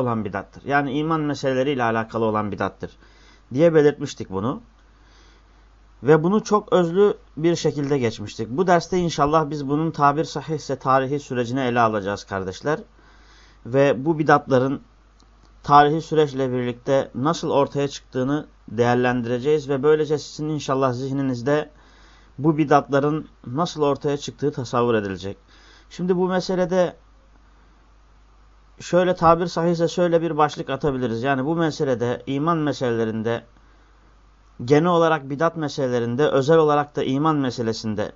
olan bidattır. Yani iman meseleleriyle alakalı olan bidattır diye belirtmiştik bunu. Ve bunu çok özlü bir şekilde geçmiştik. Bu derste inşallah biz bunun tabir sahihse tarihi sürecine ele alacağız kardeşler. Ve bu bidatların tarihi süreçle birlikte nasıl ortaya çıktığını değerlendireceğiz. Ve böylece sizin inşallah zihninizde bu bidatların nasıl ortaya çıktığı tasavvur edilecek. Şimdi bu meselede şöyle tabir sahihse şöyle bir başlık atabiliriz. Yani bu meselede iman meselelerinde genel olarak bidat meselelerinde özel olarak da iman meselesinde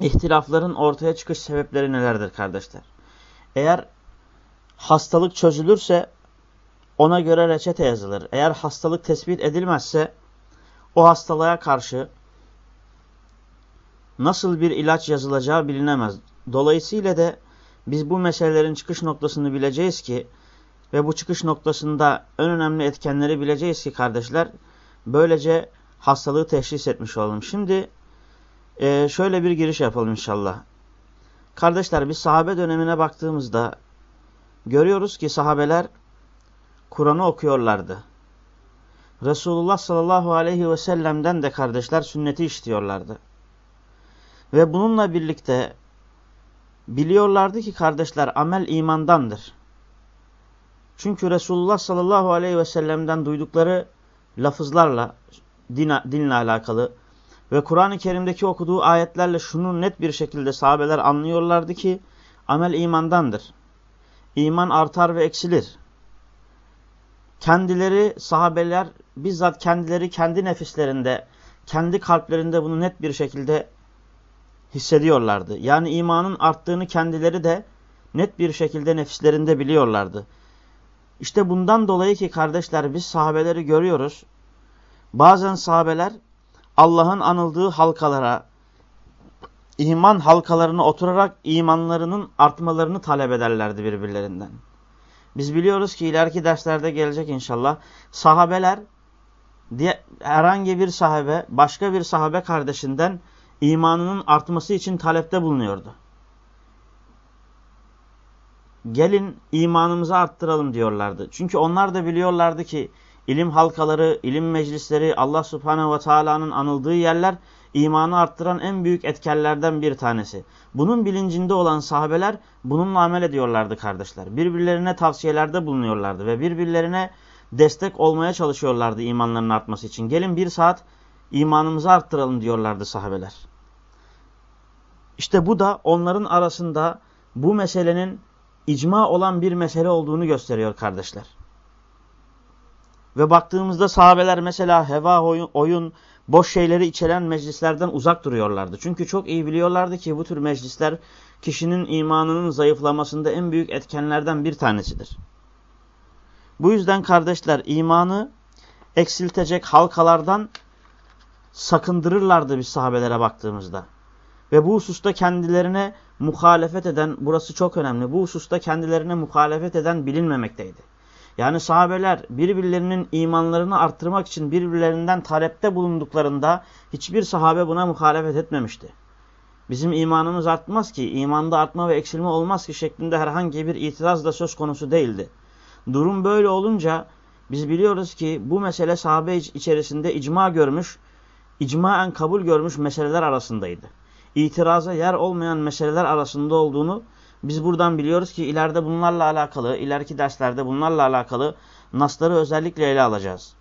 ihtilafların ortaya çıkış sebepleri nelerdir kardeşler? Eğer hastalık çözülürse ona göre reçete yazılır. Eğer hastalık tespit edilmezse o hastalığa karşı nasıl bir ilaç yazılacağı bilinemez. Dolayısıyla da biz bu meselelerin çıkış noktasını bileceğiz ki ve bu çıkış noktasında en önemli etkenleri bileceğiz ki kardeşler böylece hastalığı teşhis etmiş olalım. Şimdi e, şöyle bir giriş yapalım inşallah. Kardeşler biz sahabe dönemine baktığımızda görüyoruz ki sahabeler Kur'an'ı okuyorlardı. Resulullah sallallahu aleyhi ve sellem'den de kardeşler sünneti işliyorlardı. Ve bununla birlikte biliyorlardı ki kardeşler amel imandandır. Çünkü Resulullah sallallahu aleyhi ve sellem'den duydukları lafızlarla, din, dinle alakalı ve Kur'an-ı Kerim'deki okuduğu ayetlerle şunu net bir şekilde sahabeler anlıyorlardı ki amel imandandır. İman artar ve eksilir. Kendileri sahabeler bizzat kendileri kendi nefislerinde, kendi kalplerinde bunu net bir şekilde hissediyorlardı. Yani imanın arttığını kendileri de net bir şekilde nefislerinde biliyorlardı. İşte bundan dolayı ki kardeşler biz sahabeleri görüyoruz. Bazen sahabeler Allah'ın anıldığı halkalara, iman halkalarına oturarak imanlarının artmalarını talep ederlerdi birbirlerinden. Biz biliyoruz ki ileriki derslerde gelecek inşallah. Sahabeler, diye, herhangi bir sahabe, başka bir sahabe kardeşinden imanının artması için talepte bulunuyordu. Gelin imanımızı arttıralım diyorlardı. Çünkü onlar da biliyorlardı ki ilim halkaları, ilim meclisleri, Allah subhanehu ve teala'nın anıldığı yerler imanı arttıran en büyük etkenlerden bir tanesi. Bunun bilincinde olan sahabeler bununla amel ediyorlardı kardeşler. Birbirlerine tavsiyelerde bulunuyorlardı ve birbirlerine destek olmaya çalışıyorlardı imanlarının artması için. Gelin bir saat imanımızı arttıralım diyorlardı sahabeler. İşte bu da onların arasında bu meselenin icma olan bir mesele olduğunu gösteriyor kardeşler. Ve baktığımızda sahabeler mesela heva, oyun, oyun, boş şeyleri içeren meclislerden uzak duruyorlardı. Çünkü çok iyi biliyorlardı ki bu tür meclisler kişinin imanının zayıflamasında en büyük etkenlerden bir tanesidir. Bu yüzden kardeşler imanı eksiltecek halkalardan sakındırırlardı biz sahabelere baktığımızda. Ve bu hususta kendilerine muhalefet eden, burası çok önemli, bu hususta kendilerine muhalefet eden bilinmemekteydi. Yani sahabeler birbirlerinin imanlarını arttırmak için birbirlerinden talepte bulunduklarında hiçbir sahabe buna muhalefet etmemişti. Bizim imanımız artmaz ki, imanda artma ve eksilme olmaz ki şeklinde herhangi bir itiraz da söz konusu değildi. Durum böyle olunca biz biliyoruz ki bu mesele sahabe içerisinde icma görmüş, icmaen kabul görmüş meseleler arasındaydı itiraza yer olmayan meseleler arasında olduğunu biz buradan biliyoruz ki ileride bunlarla alakalı, ileriki derslerde bunlarla alakalı nasları özellikle ele alacağız.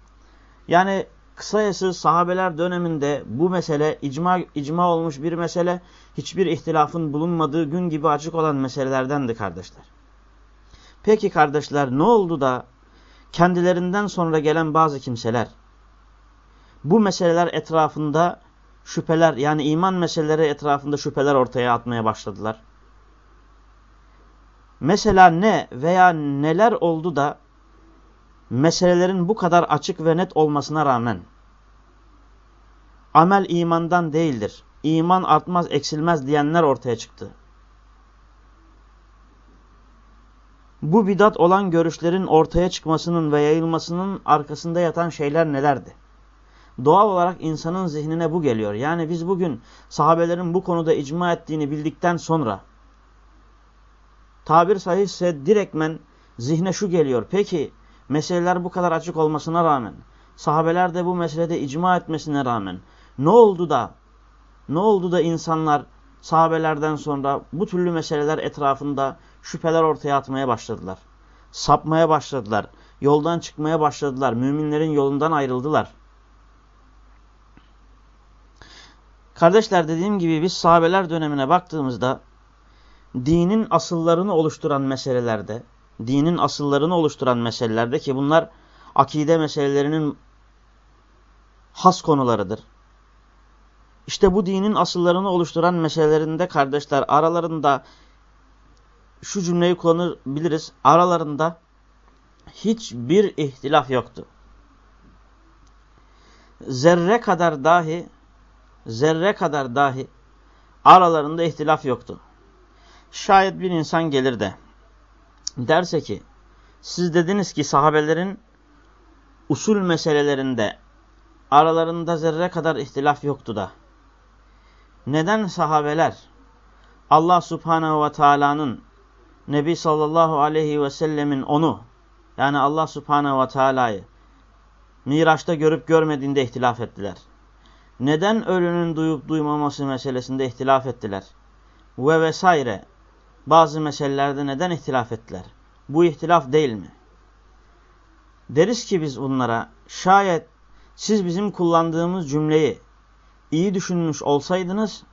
Yani kısayası sahabeler döneminde bu mesele icma, icma olmuş bir mesele, hiçbir ihtilafın bulunmadığı gün gibi açık olan meselelerdendi kardeşler. Peki kardeşler ne oldu da kendilerinden sonra gelen bazı kimseler bu meseleler etrafında şüpheler yani iman meseleleri etrafında şüpheler ortaya atmaya başladılar. Mesela ne veya neler oldu da meselelerin bu kadar açık ve net olmasına rağmen amel imandan değildir. İman artmaz eksilmez diyenler ortaya çıktı. Bu bidat olan görüşlerin ortaya çıkmasının ve yayılmasının arkasında yatan şeyler nelerdi? Doğal olarak insanın zihnine bu geliyor. Yani biz bugün sahabelerin bu konuda icma ettiğini bildikten sonra tabir sahihse direktmen zihne şu geliyor. Peki meseleler bu kadar açık olmasına rağmen, sahabeler de bu meselede icma etmesine rağmen ne oldu da ne oldu da insanlar sahabelerden sonra bu türlü meseleler etrafında şüpheler ortaya atmaya başladılar. Sapmaya başladılar. Yoldan çıkmaya başladılar. Müminlerin yolundan ayrıldılar. Kardeşler dediğim gibi biz sahabeler dönemine baktığımızda dinin asıllarını oluşturan meselelerde, dinin asıllarını oluşturan meselelerde ki bunlar akide meselelerinin has konularıdır. İşte bu dinin asıllarını oluşturan meselelerinde kardeşler aralarında şu cümleyi kullanabiliriz. Aralarında hiçbir ihtilaf yoktu. Zerre kadar dahi zerre kadar dahi aralarında ihtilaf yoktu. Şayet bir insan gelir de derse ki siz dediniz ki sahabelerin usul meselelerinde aralarında zerre kadar ihtilaf yoktu da neden sahabeler Allah subhanehu ve teala'nın Nebi sallallahu aleyhi ve sellemin onu yani Allah subhanehu ve teala'yı Miraç'ta görüp görmediğinde ihtilaf ettiler. Neden ölünün duyup duymaması meselesinde ihtilaf ettiler? Ve vesaire bazı meselelerde neden ihtilaf ettiler? Bu ihtilaf değil mi? Deriz ki biz bunlara şayet siz bizim kullandığımız cümleyi iyi düşünmüş olsaydınız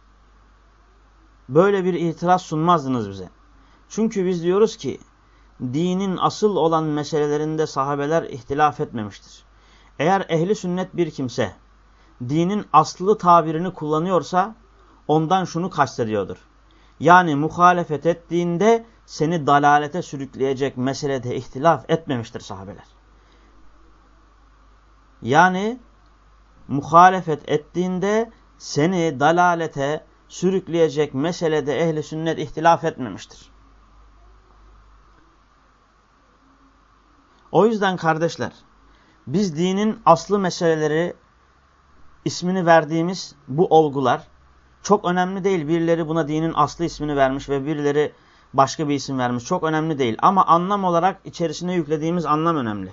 böyle bir itiraz sunmazdınız bize. Çünkü biz diyoruz ki dinin asıl olan meselelerinde sahabeler ihtilaf etmemiştir. Eğer ehli sünnet bir kimse dinin aslı tabirini kullanıyorsa ondan şunu kastediyordur. Yani muhalefet ettiğinde seni dalalete sürükleyecek meselede ihtilaf etmemiştir sahabeler. Yani muhalefet ettiğinde seni dalalete sürükleyecek meselede ehli sünnet ihtilaf etmemiştir. O yüzden kardeşler biz dinin aslı meseleleri ismini verdiğimiz bu olgular çok önemli değil. Birileri buna dinin aslı ismini vermiş ve birileri başka bir isim vermiş. Çok önemli değil. Ama anlam olarak içerisine yüklediğimiz anlam önemli.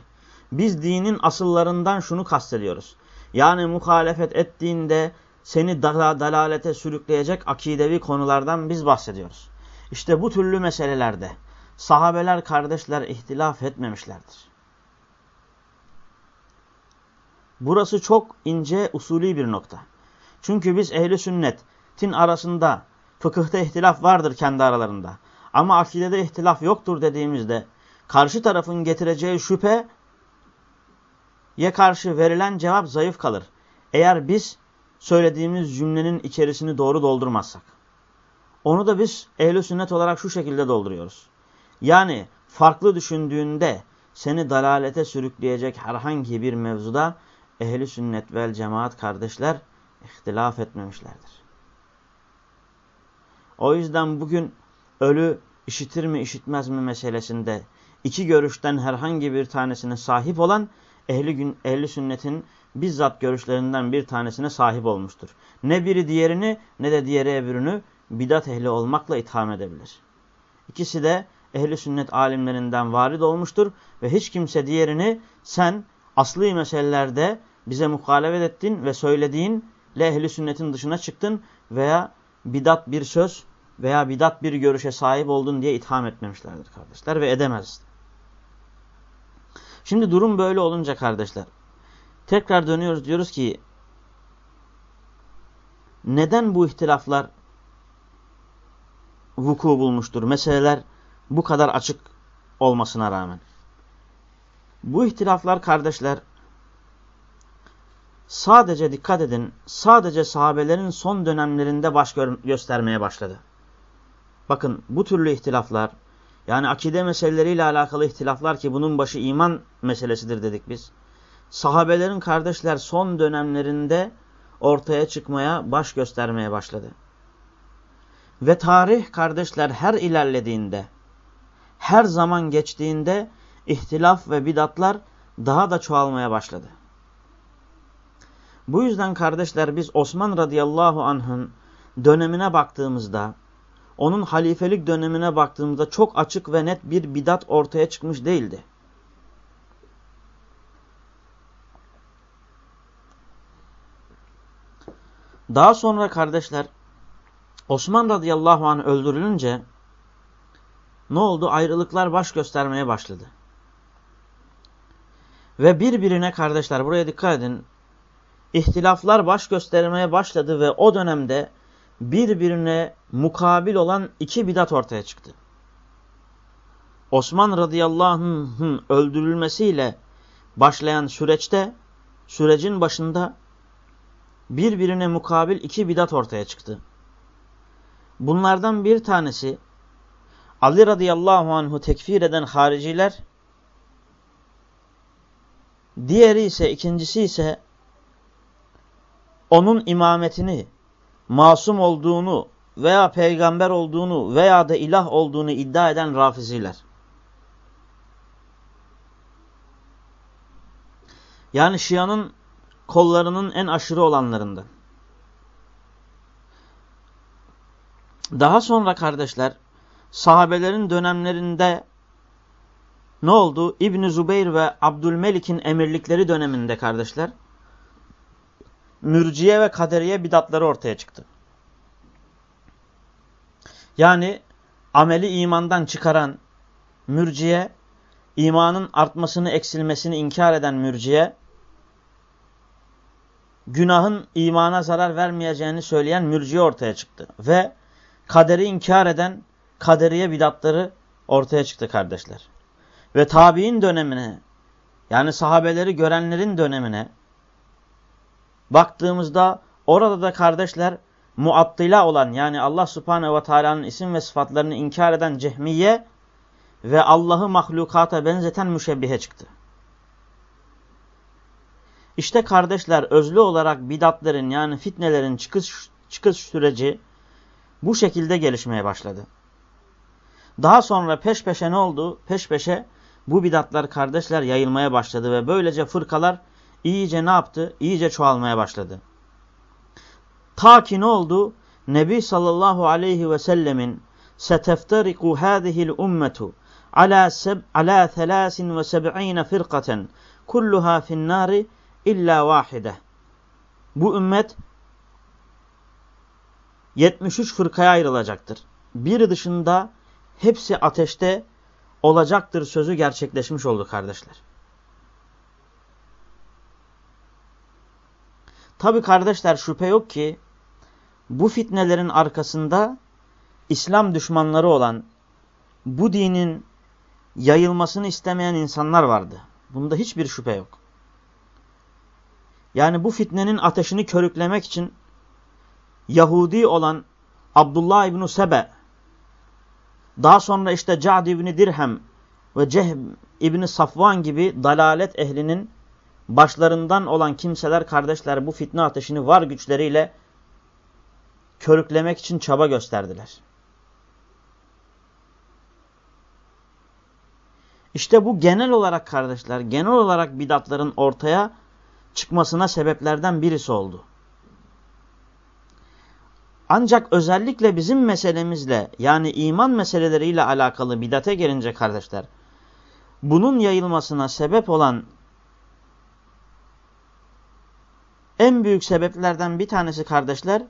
Biz dinin asıllarından şunu kastediyoruz. Yani muhalefet ettiğinde seni dalalete sürükleyecek akidevi konulardan biz bahsediyoruz. İşte bu türlü meselelerde sahabeler kardeşler ihtilaf etmemişlerdir. Burası çok ince usulü bir nokta. Çünkü biz ehli sünnetin arasında fıkıhta ihtilaf vardır kendi aralarında. Ama akidede ihtilaf yoktur dediğimizde karşı tarafın getireceği şüphe ye karşı verilen cevap zayıf kalır. Eğer biz söylediğimiz cümlenin içerisini doğru doldurmazsak. Onu da biz ehli sünnet olarak şu şekilde dolduruyoruz. Yani farklı düşündüğünde seni dalalete sürükleyecek herhangi bir mevzuda ehli sünnet vel cemaat kardeşler ihtilaf etmemişlerdir. O yüzden bugün ölü işitir mi işitmez mi meselesinde iki görüşten herhangi bir tanesine sahip olan ehli, gün, ehli sünnetin bizzat görüşlerinden bir tanesine sahip olmuştur. Ne biri diğerini ne de diğeri öbürünü bidat ehli olmakla itham edebilir. İkisi de ehli sünnet alimlerinden varid olmuştur ve hiç kimse diğerini sen asli meselelerde bize muhalefet ettin ve söylediğinle ehli sünnetin dışına çıktın veya bidat bir söz veya bidat bir görüşe sahip oldun diye itham etmemişlerdir kardeşler ve edemez. Şimdi durum böyle olunca kardeşler tekrar dönüyoruz diyoruz ki neden bu ihtilaflar vuku bulmuştur? Meseleler bu kadar açık olmasına rağmen. Bu ihtilaflar kardeşler sadece dikkat edin sadece sahabelerin son dönemlerinde baş göstermeye başladı. Bakın bu türlü ihtilaflar yani akide meseleleriyle alakalı ihtilaflar ki bunun başı iman meselesidir dedik biz. Sahabelerin kardeşler son dönemlerinde ortaya çıkmaya, baş göstermeye başladı. Ve tarih kardeşler her ilerlediğinde, her zaman geçtiğinde ihtilaf ve bidatlar daha da çoğalmaya başladı. Bu yüzden kardeşler biz Osman radıyallahu anh'ın dönemine baktığımızda onun halifelik dönemine baktığımızda çok açık ve net bir bidat ortaya çıkmış değildi. Daha sonra kardeşler Osman radıyallahu anh öldürülünce ne oldu? Ayrılıklar baş göstermeye başladı. Ve birbirine kardeşler buraya dikkat edin. İhtilaflar baş göstermeye başladı ve o dönemde birbirine mukabil olan iki bidat ortaya çıktı. Osman radıyallahu anh'ın öldürülmesiyle başlayan süreçte, sürecin başında birbirine mukabil iki bidat ortaya çıktı. Bunlardan bir tanesi Ali radıyallahu anh'u tekfir eden hariciler, diğeri ise ikincisi ise onun imametini, masum olduğunu veya peygamber olduğunu veya da ilah olduğunu iddia eden rafiziler. Yani Şia'nın kollarının en aşırı olanlarından. Daha sonra kardeşler sahabelerin dönemlerinde ne oldu? İbn Zubeyr ve Abdülmelik'in emirlikleri döneminde kardeşler mürciye ve kaderiye bidatları ortaya çıktı. Yani ameli imandan çıkaran mürciye, imanın artmasını eksilmesini inkar eden mürciye, günahın imana zarar vermeyeceğini söyleyen mürciye ortaya çıktı. Ve kaderi inkar eden kaderiye bidatları ortaya çıktı kardeşler. Ve tabi'in dönemine yani sahabeleri görenlerin dönemine baktığımızda orada da kardeşler muattila olan yani Allah subhanehu ve teala'nın isim ve sıfatlarını inkar eden cehmiye ve Allah'ı mahlukata benzeten müşebbihe çıktı. İşte kardeşler özlü olarak bidatların yani fitnelerin çıkış, çıkış süreci bu şekilde gelişmeye başladı. Daha sonra peş peşe ne oldu? Peş peşe bu bidatlar kardeşler yayılmaya başladı ve böylece fırkalar iyice ne yaptı? İyice çoğalmaya başladı. Ta ki ne oldu? Nebi sallallahu aleyhi ve sellemin seteftariku hâzihil ummetu ala seb ala 73 firqaten kulluha fin nari illa vahide. Bu ümmet 73 fırkaya ayrılacaktır. Biri dışında hepsi ateşte olacaktır sözü gerçekleşmiş oldu kardeşler. Tabi kardeşler şüphe yok ki bu fitnelerin arkasında İslam düşmanları olan bu dinin yayılmasını istemeyen insanlar vardı. Bunda hiçbir şüphe yok. Yani bu fitnenin ateşini körüklemek için Yahudi olan Abdullah İbni Sebe, daha sonra işte Ca'd İbni Dirhem ve Cehm İbni Safvan gibi dalalet ehlinin başlarından olan kimseler kardeşler bu fitne ateşini var güçleriyle körüklemek için çaba gösterdiler. İşte bu genel olarak kardeşler, genel olarak bidatların ortaya çıkmasına sebeplerden birisi oldu. Ancak özellikle bizim meselemizle yani iman meseleleriyle alakalı bidate gelince kardeşler, bunun yayılmasına sebep olan en büyük sebeplerden bir tanesi kardeşler,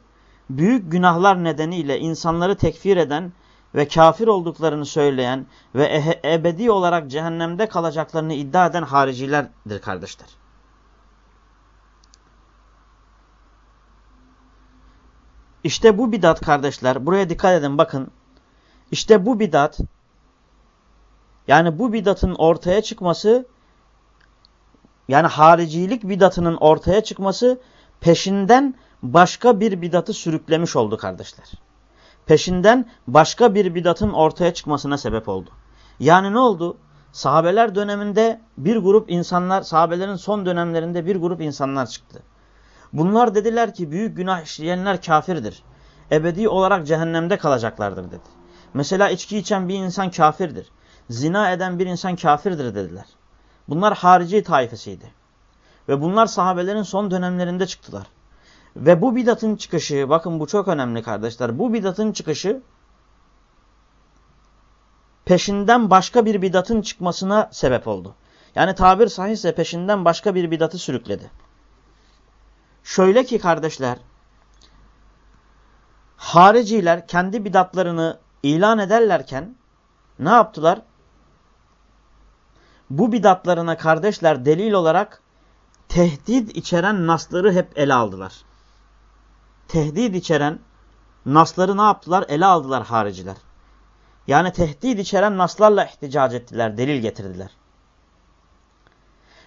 büyük günahlar nedeniyle insanları tekfir eden ve kafir olduklarını söyleyen ve ebedi olarak cehennemde kalacaklarını iddia eden haricilerdir kardeşler. İşte bu bidat kardeşler, buraya dikkat edin bakın. İşte bu bidat, yani bu bidatın ortaya çıkması, yani haricilik bidatının ortaya çıkması peşinden başka bir bidatı sürüklemiş oldu kardeşler. Peşinden başka bir bidatın ortaya çıkmasına sebep oldu. Yani ne oldu? Sahabeler döneminde bir grup insanlar, sahabelerin son dönemlerinde bir grup insanlar çıktı. Bunlar dediler ki büyük günah işleyenler kafirdir. Ebedi olarak cehennemde kalacaklardır dedi. Mesela içki içen bir insan kafirdir. Zina eden bir insan kafirdir dediler. Bunlar harici taifesiydi. Ve bunlar sahabelerin son dönemlerinde çıktılar. Ve bu bidatın çıkışı, bakın bu çok önemli kardeşler. Bu bidatın çıkışı peşinden başka bir bidatın çıkmasına sebep oldu. Yani tabir sahihse peşinden başka bir bidatı sürükledi. Şöyle ki kardeşler, hariciler kendi bidatlarını ilan ederlerken ne yaptılar? Bu bidatlarına kardeşler delil olarak tehdit içeren nasları hep ele aldılar. Tehdit içeren nasları ne yaptılar? Ele aldılar hariciler. Yani tehdit içeren naslarla ihticac ettiler, delil getirdiler.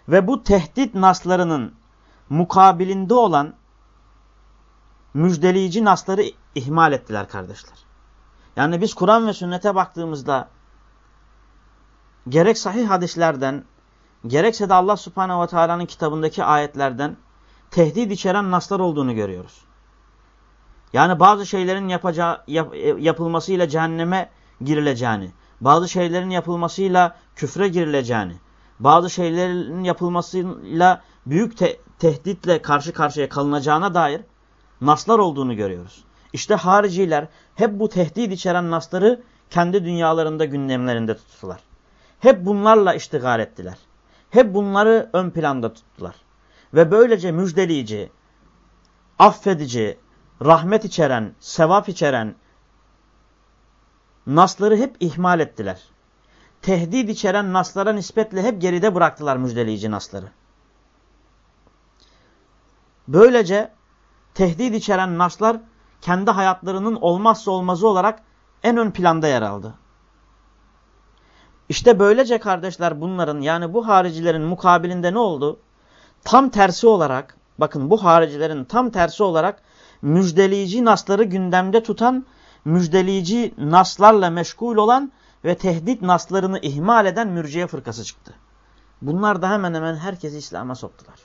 Ve bu tehdit naslarının mukabilinde olan müjdeleyici nasları ihmal ettiler kardeşler. Yani biz Kur'an ve sünnete baktığımızda gerek sahih hadislerden gerekse de Allah subhanehu ve teala'nın kitabındaki ayetlerden tehdit içeren naslar olduğunu görüyoruz. Yani bazı şeylerin yapacağı, yap, yapılmasıyla cehenneme girileceğini, bazı şeylerin yapılmasıyla küfre girileceğini, bazı şeylerin yapılmasıyla büyük te tehditle karşı karşıya kalınacağına dair naslar olduğunu görüyoruz. İşte hariciler hep bu tehdit içeren nasları kendi dünyalarında gündemlerinde tuttular. Hep bunlarla iştigal ettiler. Hep bunları ön planda tuttular. Ve böylece müjdeleyici, affedici, rahmet içeren, sevap içeren nasları hep ihmal ettiler. Tehdit içeren naslara nispetle hep geride bıraktılar müjdeleyici nasları. Böylece tehdit içeren naslar kendi hayatlarının olmazsa olmazı olarak en ön planda yer aldı. İşte böylece kardeşler bunların yani bu haricilerin mukabilinde ne oldu? Tam tersi olarak bakın bu haricilerin tam tersi olarak müjdeleyici nasları gündemde tutan, müjdeleyici naslarla meşgul olan ve tehdit naslarını ihmal eden mürciye fırkası çıktı. Bunlar da hemen hemen herkesi İslam'a soktular.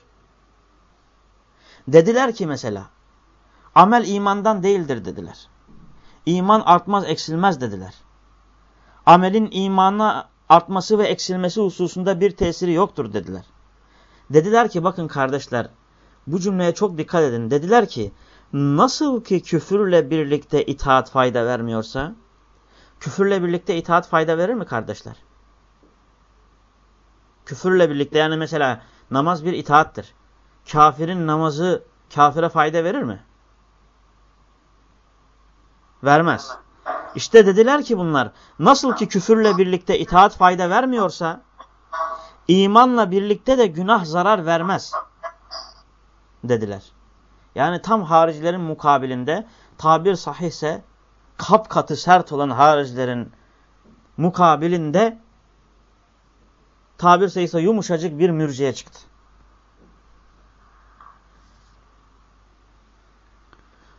Dediler ki mesela amel imandan değildir dediler. İman artmaz eksilmez dediler. Amelin imana artması ve eksilmesi hususunda bir tesiri yoktur dediler. Dediler ki bakın kardeşler bu cümleye çok dikkat edin. Dediler ki nasıl ki küfürle birlikte itaat fayda vermiyorsa küfürle birlikte itaat fayda verir mi kardeşler? Küfürle birlikte yani mesela namaz bir itaattir. Kafirin namazı kafire fayda verir mi? Vermez. İşte dediler ki bunlar nasıl ki küfürle birlikte itaat fayda vermiyorsa imanla birlikte de günah zarar vermez dediler. Yani tam haricilerin mukabilinde tabir sahihse kap katı sert olan haricilerin mukabilinde tabir sayısı yumuşacık bir mürciye çıktı.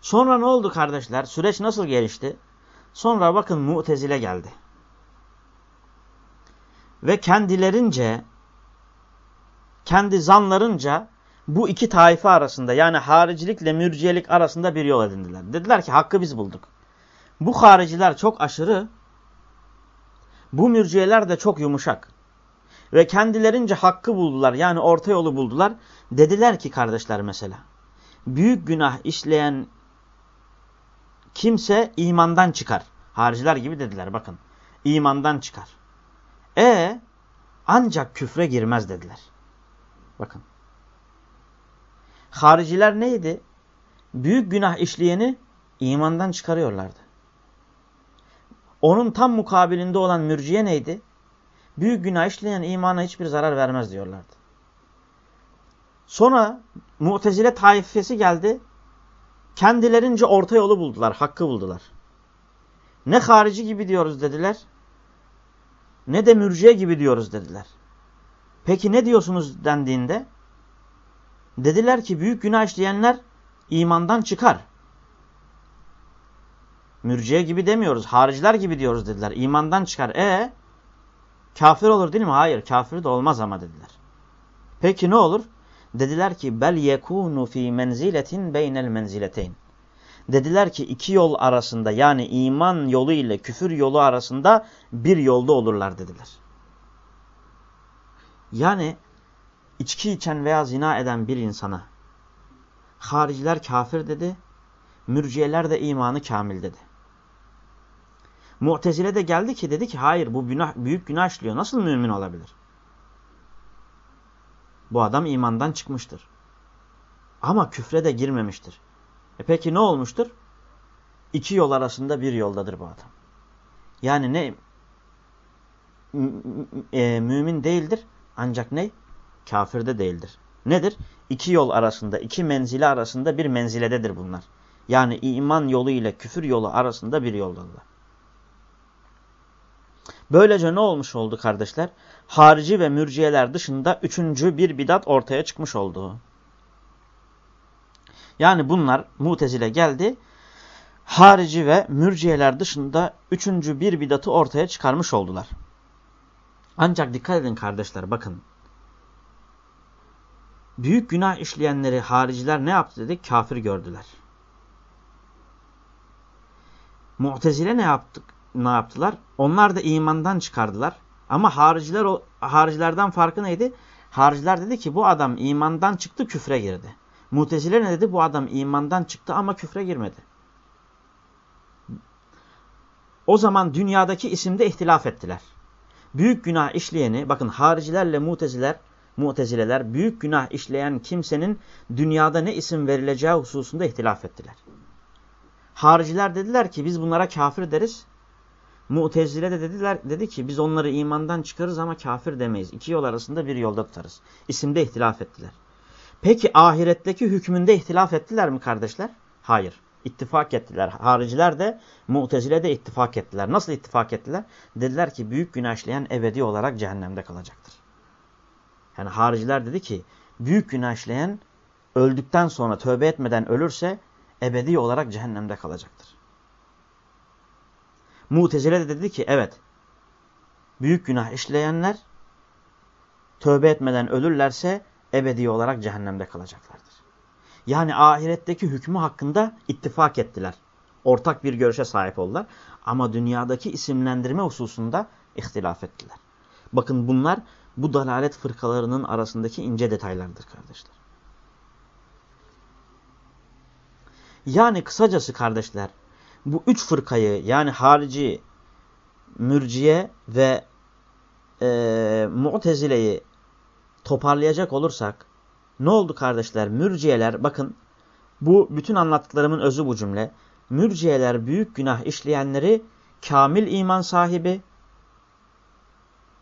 Sonra ne oldu kardeşler? Süreç nasıl gelişti? Sonra bakın Mu'tezile geldi. Ve kendilerince, kendi zanlarınca bu iki taife arasında yani haricilikle mürciyelik arasında bir yol edindiler. Dediler ki hakkı biz bulduk. Bu hariciler çok aşırı, bu mürciyeler de çok yumuşak. Ve kendilerince hakkı buldular yani orta yolu buldular. Dediler ki kardeşler mesela, büyük günah işleyen kimse imandan çıkar. Hariciler gibi dediler bakın. İmandan çıkar. E ancak küfre girmez dediler. Bakın. Hariciler neydi? Büyük günah işleyeni imandan çıkarıyorlardı. Onun tam mukabilinde olan mürciye neydi? Büyük günah işleyen imana hiçbir zarar vermez diyorlardı. Sonra Mu'tezile taifesi geldi. Kendilerince orta yolu buldular, hakkı buldular. Ne harici gibi diyoruz dediler. Ne de mürciye gibi diyoruz dediler. Peki ne diyorsunuz dendiğinde? Dediler ki büyük günah işleyenler imandan çıkar. Mürciye gibi demiyoruz. Hariciler gibi diyoruz dediler. İmandan çıkar. E kafir olur değil mi? Hayır kafir de olmaz ama dediler. Peki ne olur? Dediler ki bel yekunu fi menziletin beynel menzileteyn. Dediler ki iki yol arasında yani iman yolu ile küfür yolu arasında bir yolda olurlar dediler. Yani içki içen veya zina eden bir insana hariciler kafir dedi, mürciyeler de imanı kamil dedi. Mu'tezile de geldi ki dedi ki hayır bu günah, büyük günah işliyor. Nasıl mümin olabilir? Bu adam imandan çıkmıştır. Ama küfre de girmemiştir. E peki ne olmuştur? İki yol arasında bir yoldadır bu adam. Yani ne? E, mümin değildir ancak ne? Kafir de değildir. Nedir? İki yol arasında, iki menzile arasında bir menzilededir bunlar. Yani iman yolu ile küfür yolu arasında bir yoldalar. Böylece ne olmuş oldu kardeşler? Harici ve mürciyeler dışında üçüncü bir bidat ortaya çıkmış oldu. Yani bunlar mutezile geldi. Harici ve mürciyeler dışında üçüncü bir bidatı ortaya çıkarmış oldular. Ancak dikkat edin kardeşler bakın. Büyük günah işleyenleri hariciler ne yaptı dedik? Kafir gördüler. Mu'tezile ne yaptık? Ne yaptılar? Onlar da imandan çıkardılar. Ama hariciler haricilerden farkı neydi? Hariciler dedi ki bu adam imandan çıktı küfre girdi. Mutezile ne dedi? Bu adam imandan çıktı ama küfre girmedi. O zaman dünyadaki isimde ihtilaf ettiler. Büyük günah işleyeni, bakın haricilerle muteziler, mutezileler büyük günah işleyen kimsenin dünyada ne isim verileceği hususunda ihtilaf ettiler. Hariciler dediler ki biz bunlara kafir deriz. Mu'tezile de dediler, dedi ki biz onları imandan çıkarız ama kafir demeyiz. İki yol arasında bir yolda tutarız. İsimde ihtilaf ettiler. Peki ahiretteki hükmünde ihtilaf ettiler mi kardeşler? Hayır. İttifak ettiler. Hariciler de Mu'tezile de ittifak ettiler. Nasıl ittifak ettiler? Dediler ki büyük günah işleyen ebedi olarak cehennemde kalacaktır. Yani hariciler dedi ki büyük günah işleyen öldükten sonra tövbe etmeden ölürse ebedi olarak cehennemde kalacaktır. Mutezile de dedi ki evet büyük günah işleyenler tövbe etmeden ölürlerse ebedi olarak cehennemde kalacaklardır. Yani ahiretteki hükmü hakkında ittifak ettiler. Ortak bir görüşe sahip oldular. Ama dünyadaki isimlendirme hususunda ihtilaf ettiler. Bakın bunlar bu dalalet fırkalarının arasındaki ince detaylardır kardeşler. Yani kısacası kardeşler bu üç fırkayı yani harici, mürciye ve e, mutezileyi toparlayacak olursak ne oldu kardeşler? Mürciyeler bakın bu bütün anlattıklarımın özü bu cümle. Mürciyeler büyük günah işleyenleri kamil iman sahibi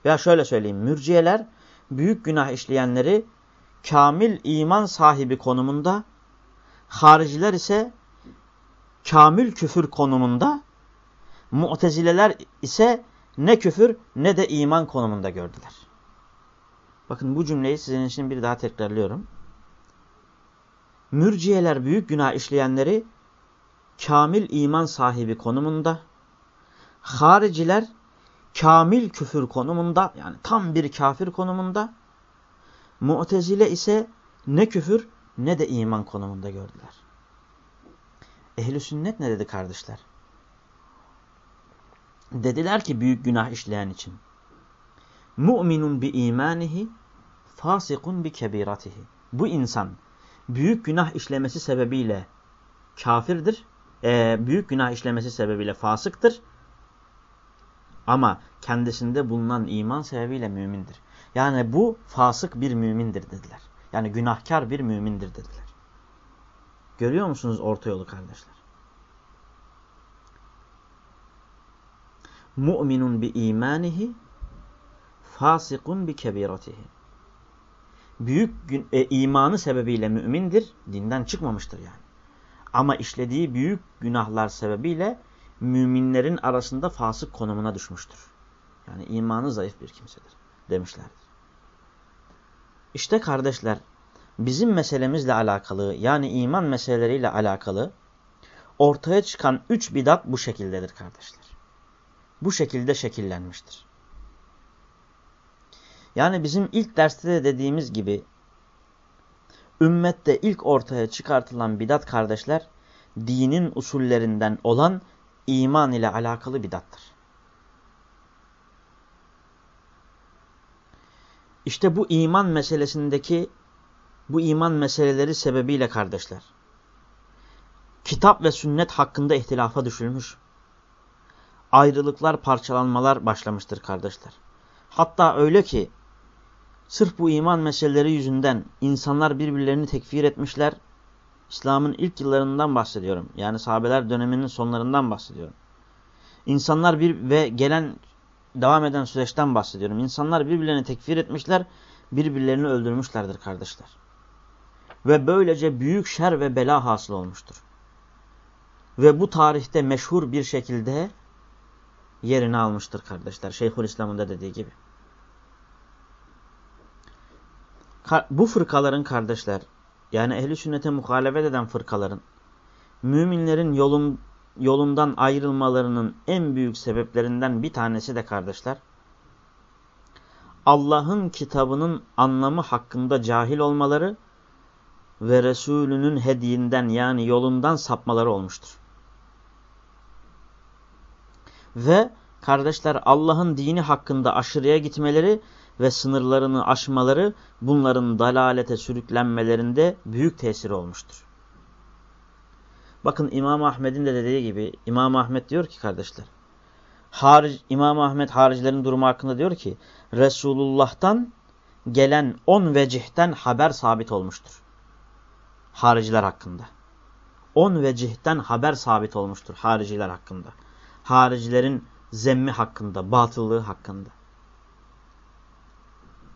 veya şöyle söyleyeyim mürciyeler büyük günah işleyenleri kamil iman sahibi konumunda hariciler ise kamil küfür konumunda mutezileler ise ne küfür ne de iman konumunda gördüler. Bakın bu cümleyi sizin için bir daha tekrarlıyorum. Mürciyeler büyük günah işleyenleri kamil iman sahibi konumunda, hariciler kamil küfür konumunda yani tam bir kafir konumunda, mu'tezile ise ne küfür ne de iman konumunda gördüler. Ehli sünnet ne dedi kardeşler? Dediler ki büyük günah işleyen için. Mu'minun bi imanihi fasikun bi kebiratihi. Bu insan büyük günah işlemesi sebebiyle kafirdir. E, büyük günah işlemesi sebebiyle fasıktır. Ama kendisinde bulunan iman sebebiyle mümindir. Yani bu fasık bir mümindir dediler. Yani günahkar bir mümindir dediler. Görüyor musunuz orta yolu kardeşler? Mu'minun bi imanihi fasikun bi kebiratihi. Büyük e, imanı sebebiyle mümindir, dinden çıkmamıştır yani. Ama işlediği büyük günahlar sebebiyle müminlerin arasında fasık konumuna düşmüştür. Yani imanı zayıf bir kimsedir demişlerdir. İşte kardeşler bizim meselemizle alakalı yani iman meseleleriyle alakalı ortaya çıkan üç bidat bu şekildedir kardeşler. Bu şekilde şekillenmiştir. Yani bizim ilk derste de dediğimiz gibi ümmette ilk ortaya çıkartılan bidat kardeşler dinin usullerinden olan iman ile alakalı bidattır. İşte bu iman meselesindeki bu iman meseleleri sebebiyle kardeşler kitap ve sünnet hakkında ihtilafa düşülmüş. ayrılıklar, parçalanmalar başlamıştır kardeşler. Hatta öyle ki sırf bu iman meseleleri yüzünden insanlar birbirlerini tekfir etmişler. İslam'ın ilk yıllarından bahsediyorum. Yani sahabeler döneminin sonlarından bahsediyorum. İnsanlar bir ve gelen devam eden süreçten bahsediyorum. İnsanlar birbirlerini tekfir etmişler, birbirlerini öldürmüşlerdir kardeşler. Ve böylece büyük şer ve bela hasıl olmuştur. Ve bu tarihte meşhur bir şekilde yerini almıştır kardeşler. Şeyhülislam'ın da dediği gibi. Bu fırkaların kardeşler, yani ehli sünnete muhalefet eden fırkaların, müminlerin yolun, yolundan ayrılmalarının en büyük sebeplerinden bir tanesi de kardeşler, Allah'ın kitabının anlamı hakkında cahil olmaları ve Resulünün hediyinden yani yolundan sapmaları olmuştur. Ve kardeşler Allah'ın dini hakkında aşırıya gitmeleri ve sınırlarını aşmaları bunların dalalete sürüklenmelerinde büyük tesir olmuştur. Bakın İmam Ahmet'in de dediği gibi İmam Ahmet diyor ki kardeşler haric, İmam Ahmet haricilerin durumu hakkında diyor ki Resulullah'tan gelen on vecihten haber sabit olmuştur. Hariciler hakkında. On vecihten haber sabit olmuştur hariciler hakkında. Haricilerin zemmi hakkında, batıllığı hakkında.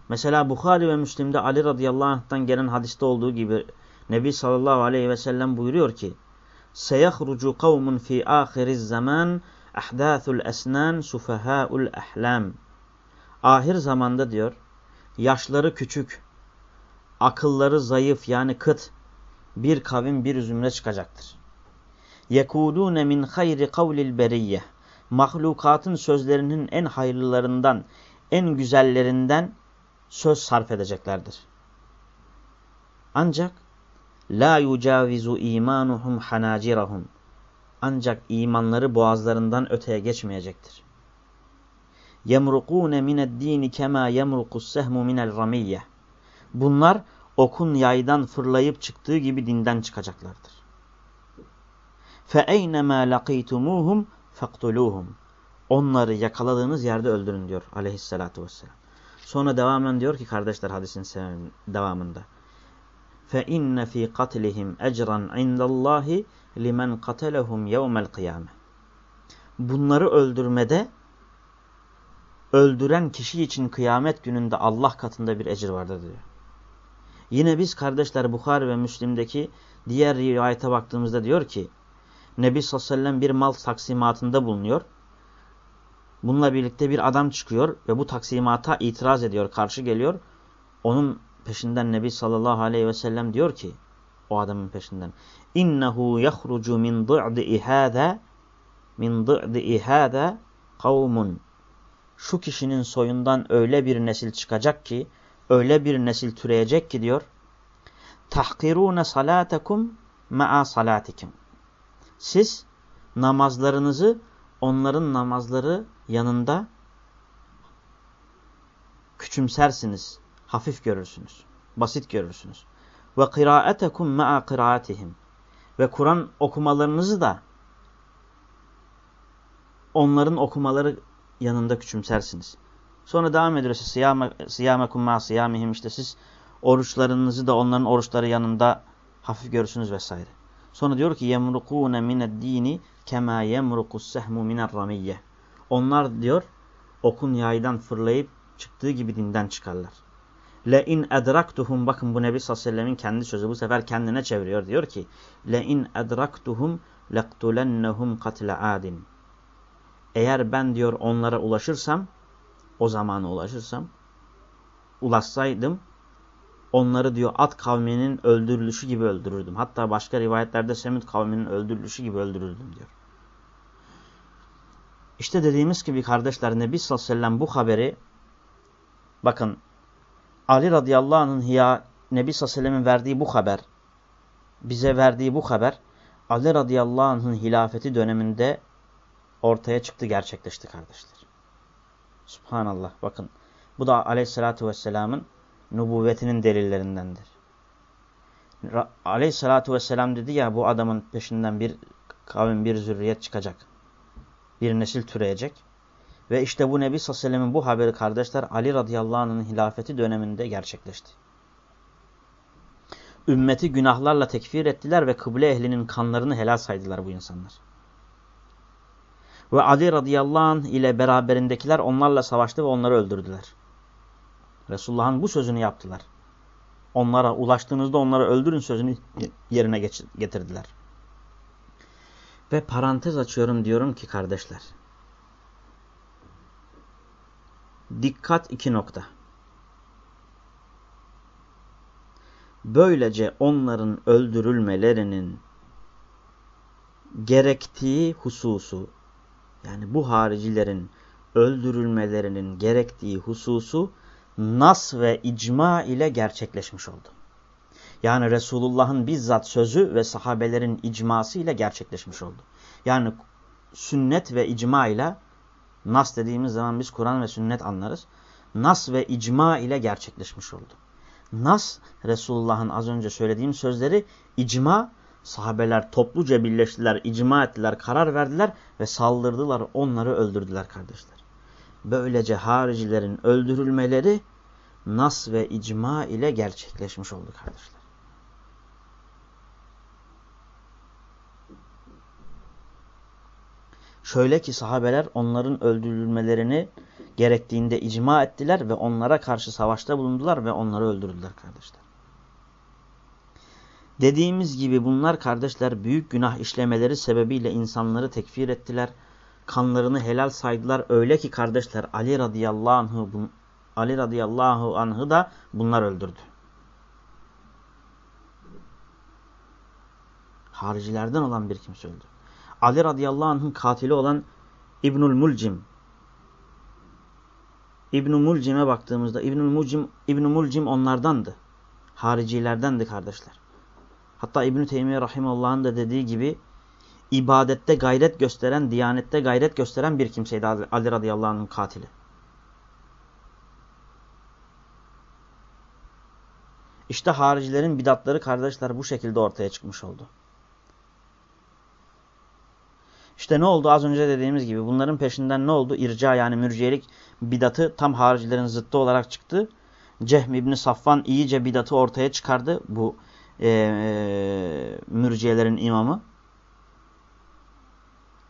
Mesela Bukhari ve Müslim'de Ali radıyallahu anh'tan gelen hadiste olduğu gibi Nebi sallallahu aleyhi ve sellem buyuruyor ki seyahrucu kavmun fi ahiriz zaman ahdathul esnan sufahaul ahlam. Ahir zamanda diyor yaşları küçük, akılları zayıf yani kıt bir kavim bir zümre çıkacaktır. Yekulune min hayri kavlil beriyye. Mahlukatın sözlerinin en hayırlılarından, en güzellerinden söz sarf edeceklerdir. Ancak La yucavizu imanuhum hanacirahum. Ancak imanları boğazlarından öteye geçmeyecektir. Yemrukune mined-dini kema yemrukus sehmu minel ramiyye. Bunlar okun yaydan fırlayıp çıktığı gibi dinden çıkacaklardır. Fe eynemâ lakîtumûhum faktuluhum. Onları yakaladığınız yerde öldürün diyor aleyhissalatu vesselam. Sonra devamen diyor ki kardeşler hadisin devamında. فَاِنَّ ف۪ي قَتْلِهِمْ اَجْرًا عِنْدَ اللّٰهِ لِمَنْ قَتَلَهُمْ يَوْمَ الْقِيَامَةِ Bunları öldürmede öldüren kişi için kıyamet gününde Allah katında bir ecir vardır diyor. Yine biz kardeşler Bukhari ve Müslim'deki diğer rivayete baktığımızda diyor ki Nebi sallallahu aleyhi ve sellem bir mal taksimatında bulunuyor. Bununla birlikte bir adam çıkıyor ve bu taksimata itiraz ediyor, karşı geliyor. Onun peşinden Nebi sallallahu aleyhi ve sellem diyor ki o adamın peşinden innehu yahrucu min dı'di ihada min dı'di ihada kavmun şu kişinin soyundan öyle bir nesil çıkacak ki öyle bir nesil türeyecek ki diyor tahkirune salatekum ma'a salatikum siz namazlarınızı onların namazları yanında küçümsersiniz hafif görürsünüz. Basit görürsünüz. Ve kıraatekum ma'a kıraatihim. Ve Kur'an okumalarınızı da onların okumaları yanında küçümsersiniz. Sonra devam ediyor. Siyamekum ma siyamihim işte siz oruçlarınızı da onların oruçları yanında hafif görürsünüz vesaire. Sonra diyor ki yemrukune mined dini kema yemrukus sehmu miner ramiyye. Onlar diyor okun yaydan fırlayıp çıktığı gibi dinden çıkarlar. Le in edraktuhum bakın bu Nebi sallallahu aleyhi ve sellemin kendi sözü bu sefer kendine çeviriyor. Diyor ki le in edraktuhum lektulennehum katle adin. Eğer ben diyor onlara ulaşırsam o zamana ulaşırsam ulaşsaydım onları diyor at kavminin öldürülüşü gibi öldürürdüm. Hatta başka rivayetlerde Semud kavminin öldürülüşü gibi öldürürdüm diyor. İşte dediğimiz gibi kardeşler Nebi sallallahu aleyhi ve sellem bu haberi bakın Ali radıyallahu anh'ın Nebi sallallahu verdiği bu haber, bize verdiği bu haber, Ali radıyallahu anh'ın hilafeti döneminde ortaya çıktı, gerçekleşti kardeşler. Subhanallah bakın. Bu da aleyhissalatü vesselamın nubuvvetinin delillerindendir. Aleyhissalatü vesselam dedi ya bu adamın peşinden bir kavim bir zürriyet çıkacak. bir nesil türeyecek. Ve işte bu Nebi Sallallahu bu haberi kardeşler Ali radıyallahu anh'ın hilafeti döneminde gerçekleşti. Ümmeti günahlarla tekfir ettiler ve kıble ehlinin kanlarını helal saydılar bu insanlar. Ve Ali radıyallahu anh ile beraberindekiler onlarla savaştı ve onları öldürdüler. Resulullah'ın bu sözünü yaptılar. Onlara ulaştığınızda onları öldürün sözünü yerine getirdiler. Ve parantez açıyorum diyorum ki kardeşler. Dikkat iki nokta. Böylece onların öldürülmelerinin gerektiği hususu yani bu haricilerin öldürülmelerinin gerektiği hususu nas ve icma ile gerçekleşmiş oldu. Yani Resulullah'ın bizzat sözü ve sahabelerin icması ile gerçekleşmiş oldu. Yani sünnet ve icma ile nas dediğimiz zaman biz Kur'an ve sünnet anlarız. Nas ve icma ile gerçekleşmiş oldu. Nas Resulullah'ın az önce söylediğim sözleri icma sahabeler topluca birleştiler, icma ettiler, karar verdiler ve saldırdılar, onları öldürdüler kardeşler. Böylece haricilerin öldürülmeleri nas ve icma ile gerçekleşmiş oldu kardeşler. Şöyle ki sahabeler onların öldürülmelerini gerektiğinde icma ettiler ve onlara karşı savaşta bulundular ve onları öldürdüler kardeşler. Dediğimiz gibi bunlar kardeşler büyük günah işlemeleri sebebiyle insanları tekfir ettiler. Kanlarını helal saydılar. Öyle ki kardeşler Ali radıyallahu anh'ı Ali radıyallahu anh'ı da bunlar öldürdü. Haricilerden olan bir kimse öldü. Ali radıyallahu anh'ın katili olan İbnül Mulcim. İbnül Mulcim'e baktığımızda İbnül Mulcim, İbnül Mulcim onlardandı. Haricilerdendi kardeşler. Hatta İbn-i Teymiye Rahimullah'ın da dediği gibi ibadette gayret gösteren, diyanette gayret gösteren bir kimseydi Ali radıyallahu anh'ın katili. İşte haricilerin bidatları kardeşler bu şekilde ortaya çıkmış oldu. İşte ne oldu az önce dediğimiz gibi bunların peşinden ne oldu? İrca yani mürciyelik bidatı tam haricilerin zıttı olarak çıktı. Cehm İbni Safvan iyice bidatı ortaya çıkardı bu e, mürciyelerin imamı.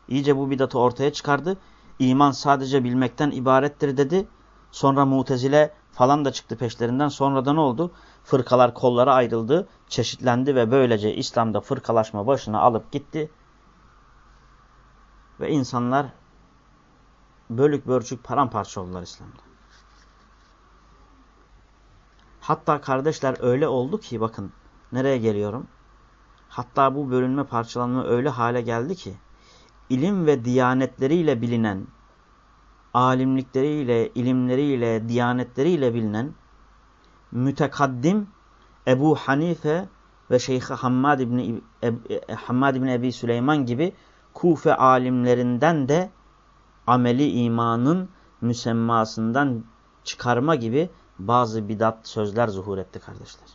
İyice bu bidatı ortaya çıkardı. İman sadece bilmekten ibarettir dedi. Sonra mutezile falan da çıktı peşlerinden. Sonra da ne oldu? Fırkalar kollara ayrıldı, çeşitlendi ve böylece İslam'da fırkalaşma başına alıp gitti. Ve insanlar bölük bölçük paramparça oldular İslam'da. Hatta kardeşler öyle oldu ki bakın Nereye geliyorum? Hatta bu bölünme parçalanma öyle hale geldi ki ilim ve diyanetleriyle bilinen, alimlikleriyle, ilimleriyle, diyanetleriyle bilinen mütekaddim Ebu Hanife ve Şeyh Hammad İbni, Hammad İbni Ebi Süleyman gibi Kufe alimlerinden de ameli imanın müsemmasından çıkarma gibi bazı bidat sözler zuhur etti kardeşler.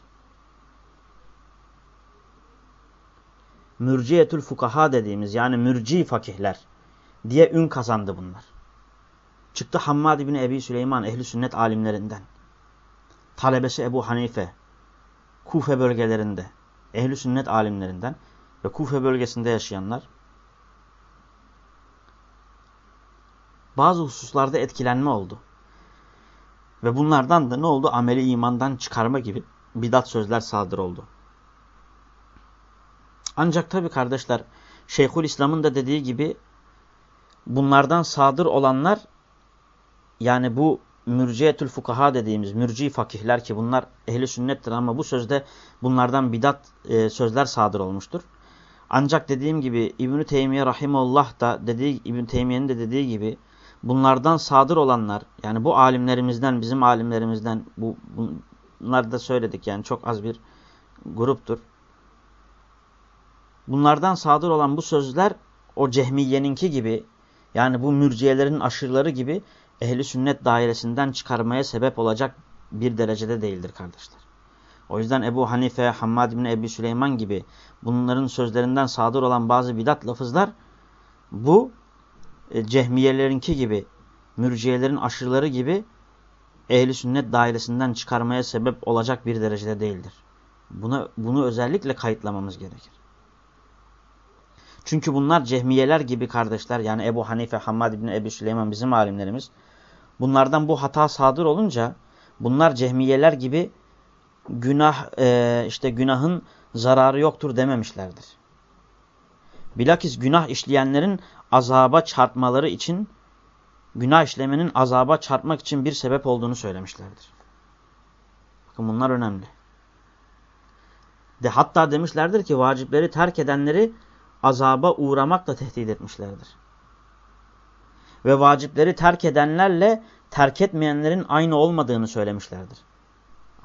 Mürciyetül fukaha dediğimiz yani mürci fakihler diye ün kazandı bunlar. Çıktı Hammad bin Ebi Süleyman ehli sünnet alimlerinden. Talebesi Ebu Hanife Kufe bölgelerinde ehli sünnet alimlerinden ve Kufe bölgesinde yaşayanlar bazı hususlarda etkilenme oldu. Ve bunlardan da ne oldu? Ameli imandan çıkarma gibi bidat sözler sadır oldu. Ancak tabi kardeşler Şeyhül İslam'ın da dediği gibi bunlardan sadır olanlar yani bu mürciyetül fukaha dediğimiz mürci fakihler ki bunlar ehli sünnettir ama bu sözde bunlardan bidat e, sözler sadır olmuştur. Ancak dediğim gibi İbn-i Teymiye Rahimullah da dediği İbn Teymiye'nin de dediği gibi bunlardan sadır olanlar yani bu alimlerimizden bizim alimlerimizden bu bunlar da söyledik yani çok az bir gruptur. Bunlardan sadır olan bu sözler o cehmiyeninki gibi yani bu mürciyelerin aşırıları gibi ehli sünnet dairesinden çıkarmaya sebep olacak bir derecede değildir kardeşler. O yüzden Ebu Hanife, Hammad bin Ebi Süleyman gibi bunların sözlerinden sadır olan bazı bidat lafızlar bu e, cehmiyelerinki gibi, mürciyelerin aşırıları gibi ehli sünnet dairesinden çıkarmaya sebep olacak bir derecede değildir. Buna, bunu özellikle kayıtlamamız gerekir. Çünkü bunlar cehmiyeler gibi kardeşler yani Ebu Hanife, Hammad İbni Ebu Süleyman bizim alimlerimiz. Bunlardan bu hata sadır olunca bunlar cehmiyeler gibi günah e, işte günahın zararı yoktur dememişlerdir. Bilakis günah işleyenlerin azaba çarpmaları için günah işlemenin azaba çarpmak için bir sebep olduğunu söylemişlerdir. Bakın bunlar önemli. De hatta demişlerdir ki vacipleri terk edenleri azaba uğramakla tehdit etmişlerdir. Ve vacipleri terk edenlerle terk etmeyenlerin aynı olmadığını söylemişlerdir.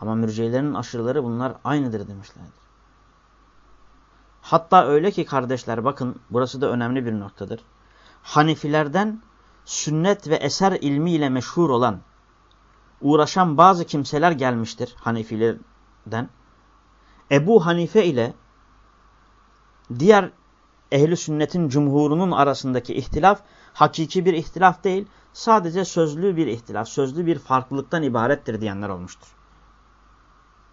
Ama mürciyelerinin aşırıları bunlar aynıdır demişlerdir. Hatta öyle ki kardeşler bakın burası da önemli bir noktadır. Hanifilerden sünnet ve eser ilmiyle meşhur olan, uğraşan bazı kimseler gelmiştir Hanifilerden. Ebu Hanife ile diğer ehli sünnetin cumhurunun arasındaki ihtilaf hakiki bir ihtilaf değil, sadece sözlü bir ihtilaf, sözlü bir farklılıktan ibarettir diyenler olmuştur.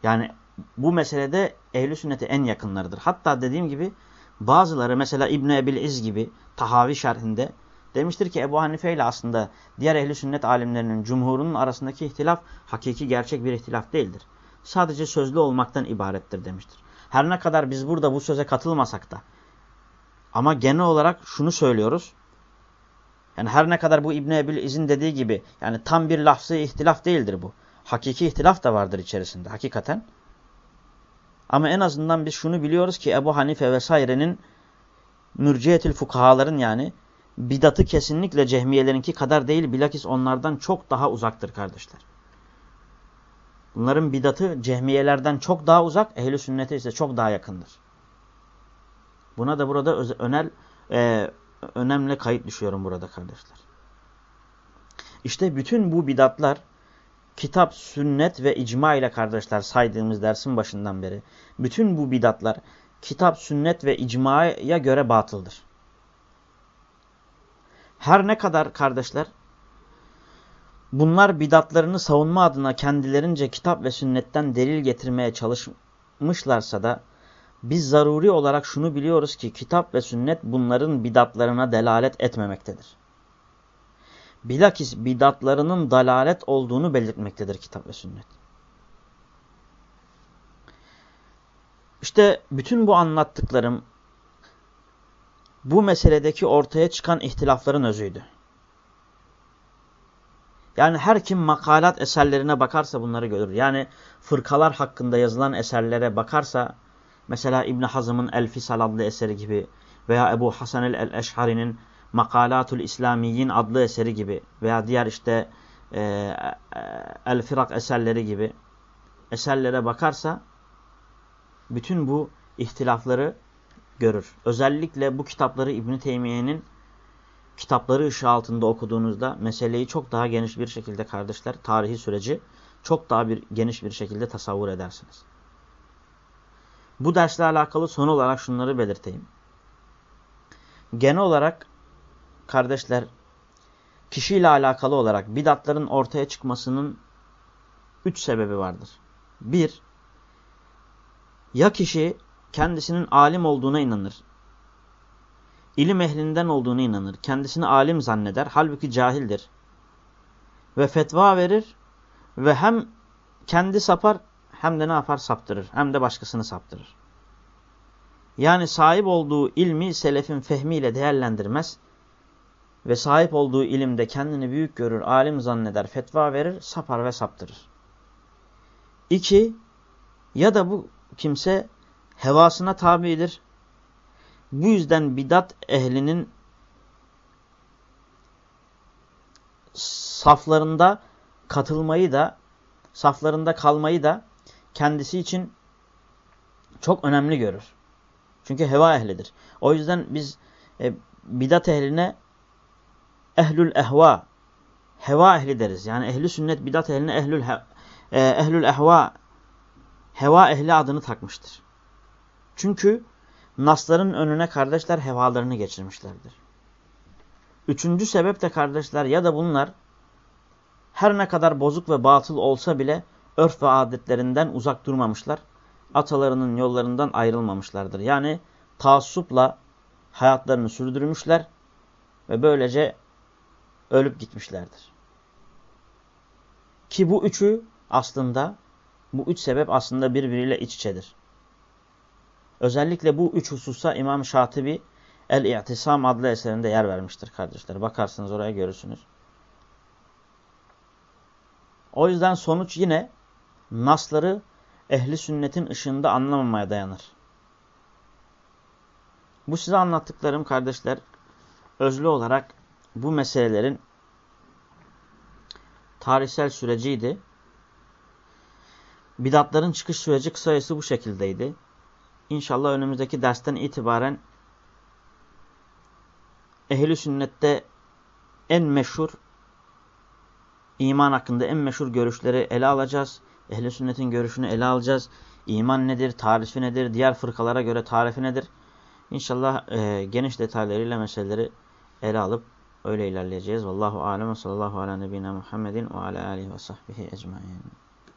Yani bu meselede ehli sünnete en yakınlarıdır. Hatta dediğim gibi bazıları mesela İbn Ebil İz gibi Tahavi şerhinde demiştir ki Ebu Hanife ile aslında diğer ehli sünnet alimlerinin cumhurunun arasındaki ihtilaf hakiki gerçek bir ihtilaf değildir. Sadece sözlü olmaktan ibarettir demiştir. Her ne kadar biz burada bu söze katılmasak da ama genel olarak şunu söylüyoruz. Yani her ne kadar bu İbn Ebil İz'in dediği gibi yani tam bir lafzı ihtilaf değildir bu. Hakiki ihtilaf da vardır içerisinde hakikaten. Ama en azından biz şunu biliyoruz ki Ebu Hanife vesairenin mürciyetil fukahaların yani bidatı kesinlikle cehmiyelerinki kadar değil bilakis onlardan çok daha uzaktır kardeşler. Bunların bidatı cehmiyelerden çok daha uzak, ehli sünnete ise çok daha yakındır. Buna da burada önel, e, önemli kayıt düşüyorum burada kardeşler. İşte bütün bu bidatlar kitap, sünnet ve icma ile kardeşler saydığımız dersin başından beri bütün bu bidatlar kitap, sünnet ve icmaya göre batıldır. Her ne kadar kardeşler bunlar bidatlarını savunma adına kendilerince kitap ve sünnetten delil getirmeye çalışmışlarsa da biz zaruri olarak şunu biliyoruz ki kitap ve sünnet bunların bidatlarına delalet etmemektedir. Bilakis bidatlarının dalalet olduğunu belirtmektedir kitap ve sünnet. İşte bütün bu anlattıklarım bu meseledeki ortaya çıkan ihtilafların özüydü. Yani her kim makalat eserlerine bakarsa bunları görür. Yani fırkalar hakkında yazılan eserlere bakarsa mesela İbn Hazm'ın El Fisal adlı eseri gibi veya Ebu Hasan el-Eşhari'nin Makalatul İslamiyin adlı eseri gibi veya diğer işte e, e, El Firak eserleri gibi eserlere bakarsa bütün bu ihtilafları görür. Özellikle bu kitapları İbn Teymiye'nin kitapları ışığı altında okuduğunuzda meseleyi çok daha geniş bir şekilde kardeşler tarihi süreci çok daha bir geniş bir şekilde tasavvur edersiniz. Bu dersle alakalı son olarak şunları belirteyim. Genel olarak kardeşler kişiyle alakalı olarak bidatların ortaya çıkmasının üç sebebi vardır. Bir, ya kişi kendisinin alim olduğuna inanır. İlim ehlinden olduğunu inanır. Kendisini alim zanneder. Halbuki cahildir. Ve fetva verir ve hem kendi sapar hem de ne yapar saptırır. Hem de başkasını saptırır. Yani sahip olduğu ilmi selefin fehmiyle değerlendirmez ve sahip olduğu ilimde kendini büyük görür, alim zanneder, fetva verir, sapar ve saptırır. İki, ya da bu kimse hevasına tabidir. Bu yüzden bidat ehlinin saflarında katılmayı da, saflarında kalmayı da kendisi için çok önemli görür. Çünkü heva ehlidir. O yüzden biz e, bidat ehline ehlül ehva, heva ehli deriz. Yani ehli sünnet bidat ehline ehlül, e, ehlül ehva, heva ehli adını takmıştır. Çünkü nasların önüne kardeşler hevalarını geçirmişlerdir. Üçüncü sebep de kardeşler ya da bunlar her ne kadar bozuk ve batıl olsa bile örf ve adetlerinden uzak durmamışlar. Atalarının yollarından ayrılmamışlardır. Yani taassupla hayatlarını sürdürmüşler ve böylece ölüp gitmişlerdir. Ki bu üçü aslında, bu üç sebep aslında birbiriyle iç içedir. Özellikle bu üç hususa İmam Şatibi El-İ'tisam adlı eserinde yer vermiştir kardeşler. Bakarsınız oraya görürsünüz. O yüzden sonuç yine nasları ehli sünnetin ışığında anlamamaya dayanır. Bu size anlattıklarım kardeşler özlü olarak bu meselelerin tarihsel süreciydi. Bidatların çıkış süreci kısayası bu şekildeydi. İnşallah önümüzdeki dersten itibaren ehli sünnette en meşhur iman hakkında en meşhur görüşleri ele alacağız. Ehli sünnetin görüşünü ele alacağız. İman nedir, tarifi nedir, diğer fırkalara göre tarifi nedir? İnşallah e, geniş detaylarıyla meseleleri ele alıp öyle ilerleyeceğiz. Vallahu alem ve sallallahu ala nebine Muhammedin ve ala alihi ve sahbihi ecmain.